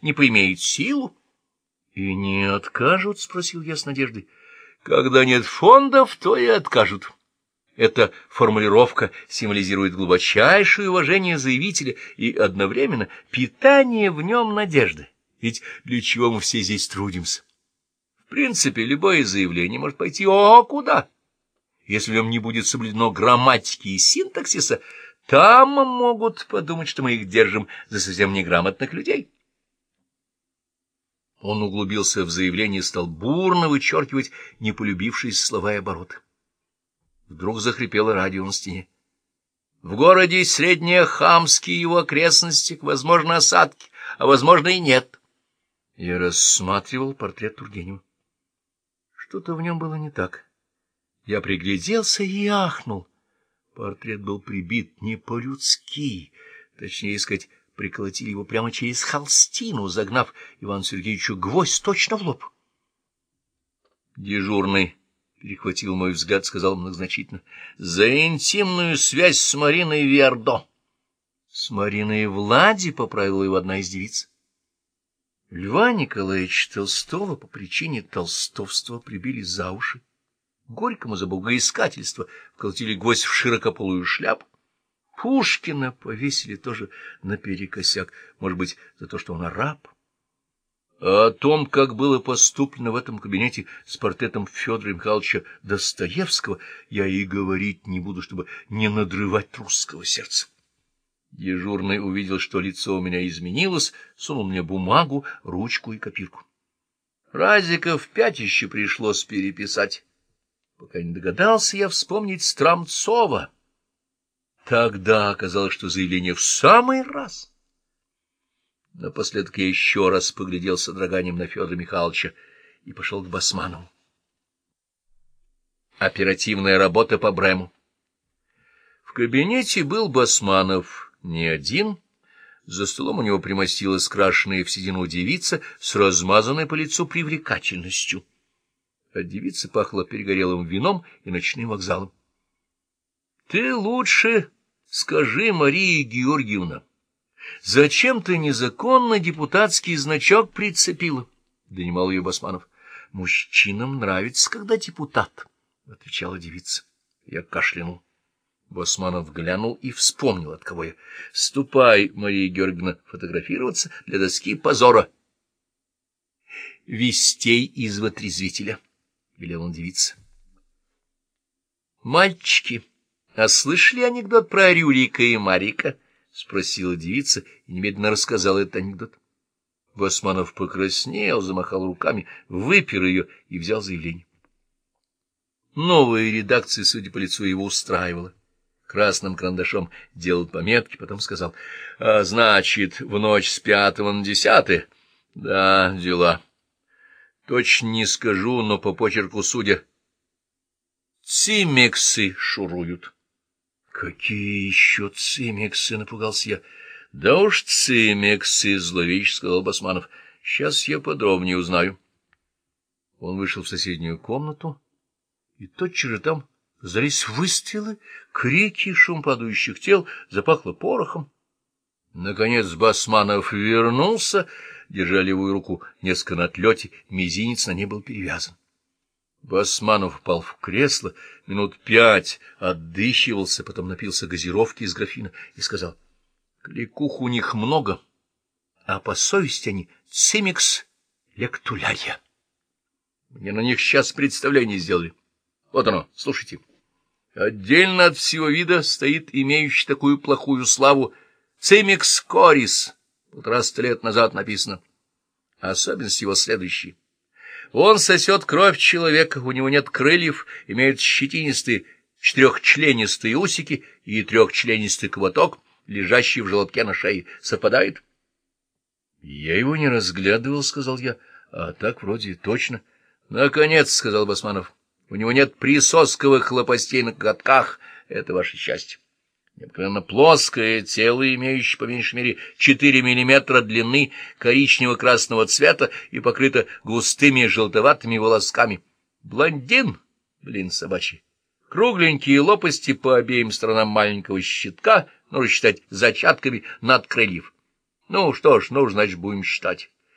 не поимеет силу. — И не откажут? — спросил я с надеждой. — Когда нет фондов, то и откажут. Эта формулировка символизирует глубочайшее уважение заявителя и одновременно питание в нем надежды. Ведь для чего мы все здесь трудимся? В принципе, любое заявление может пойти о куда. Если в нем не будет соблюдено грамматики и синтаксиса, там могут подумать, что мы их держим за совсем неграмотных людей. Он углубился в заявление и стал бурно вычеркивать неполюбившиеся слова и обороты. Вдруг захрипело радио на стене. В городе Средние Хамские его окрестности, возможно, осадки, а возможно и нет. Я рассматривал портрет Тургенева. Что-то в нем было не так. Я пригляделся и ахнул. Портрет был прибит не по-людски, точнее сказать, приколотили его прямо через холстину, загнав Ивану Сергеевичу гвоздь точно в лоб. Дежурный перехватил мой взгляд, сказал многозначительно, — за интимную связь с Мариной Вердо. — С Мариной Влади, — поправила его одна из девиц. Льва Николаевича Толстого по причине толстовства прибили за уши. Горькому за богоискательство вколотили гвоздь в широкополую шляпу. Пушкина повесили тоже наперекосяк, может быть, за то, что он араб. А о том, как было поступлено в этом кабинете с портретом Федора Михайловича Достоевского, я и говорить не буду, чтобы не надрывать русского сердца. Дежурный увидел, что лицо у меня изменилось, сунул мне бумагу, ручку и копирку. Разиков еще пришлось переписать, пока не догадался я вспомнить Страмцова. Тогда оказалось, что заявление в самый раз — Напоследок я еще раз поглядел с одраганием на Федора Михайловича и пошел к Басманову. Оперативная работа по Брему. В кабинете был Басманов не один. За столом у него примостилась крашеная в седину девица с размазанной по лицу привлекательностью. От девицы пахло перегорелым вином и ночным вокзалом. — Ты лучше скажи, Мария Георгиевна, Зачем ты незаконно депутатский значок прицепила? — донимал ее Басманов. — Мужчинам нравится, когда депутат, — отвечала девица. Я кашлянул. Басманов глянул и вспомнил, от кого я. — Ступай, Мария Георгиевна, фотографироваться для доски позора. — Вестей из вотрезвителя, — велел он девице. — Мальчики, а слышали анекдот про Рюрика и Марика? —— спросила девица и немедленно рассказала этот анекдот. Басманов покраснел, замахал руками, выпер ее и взял заявление. Новая редакция, судя по лицу, его устраивала. Красным карандашом делал пометки, потом сказал, а, значит, в ночь с пятого на десятое? Да, дела. Точно не скажу, но по почерку судя. Цимексы шуруют. Какие еще цимексы, напугался я. Да уж цимексы, зловеще сказал Басманов. Сейчас я подробнее узнаю. Он вышел в соседнюю комнату, и тотчас же там раздались выстрелы, крики, шум падающих тел, запахло порохом. Наконец Басманов вернулся, держа левую руку несколько на отлете, мизинец на ней был перевязан. Басманов упал в кресло, минут пять отдыхивался, потом напился газировки из графина и сказал, — Кликух у них много, а по совести они цимикс лектулярия. Мне на них сейчас представление сделали. Вот оно, слушайте. Отдельно от всего вида стоит имеющий такую плохую славу цимикс корис, полтораста лет назад написано. Особенность его следующая. Он сосет кровь человека, у него нет крыльев, имеет щетинистые четырехчленистые усики и трехчленистый квоток, лежащий в желобке на шее. Совпадает? — Я его не разглядывал, — сказал я. — А так вроде точно. — Наконец, — сказал Басманов, — у него нет присосковых лопастей на катках. Это ваше счастье необыкновенно плоское тело, имеющее по меньшей мере 4 миллиметра длины, коричнево-красного цвета и покрыто густыми желтоватыми волосками. Блондин, блин собачий. Кругленькие лопасти по обеим сторонам маленького щитка, нужно считать зачатками над крыльев. Ну что ж, ну, значит, будем считать.